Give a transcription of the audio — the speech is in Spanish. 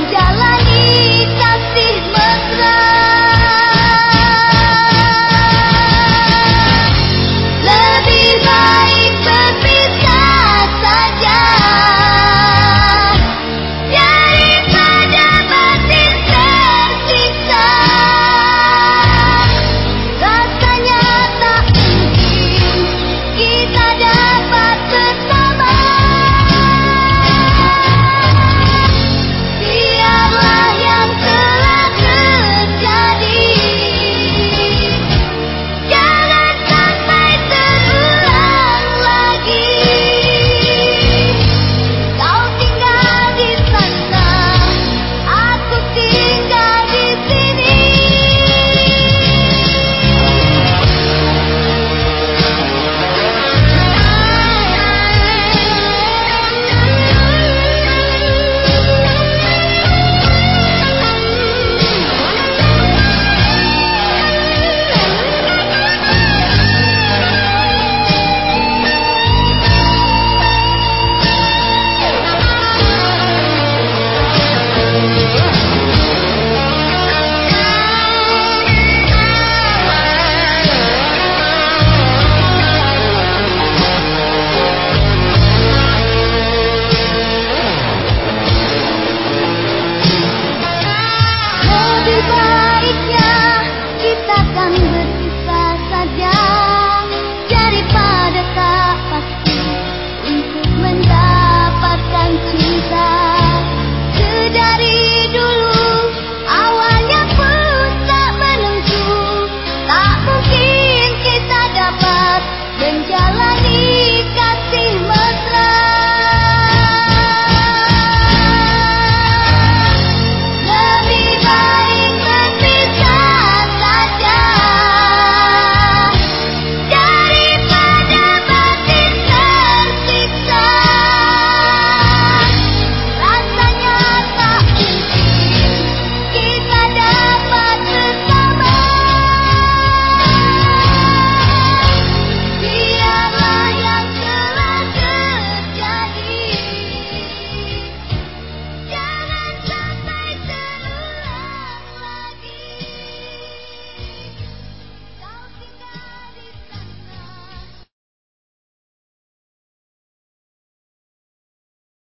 jalan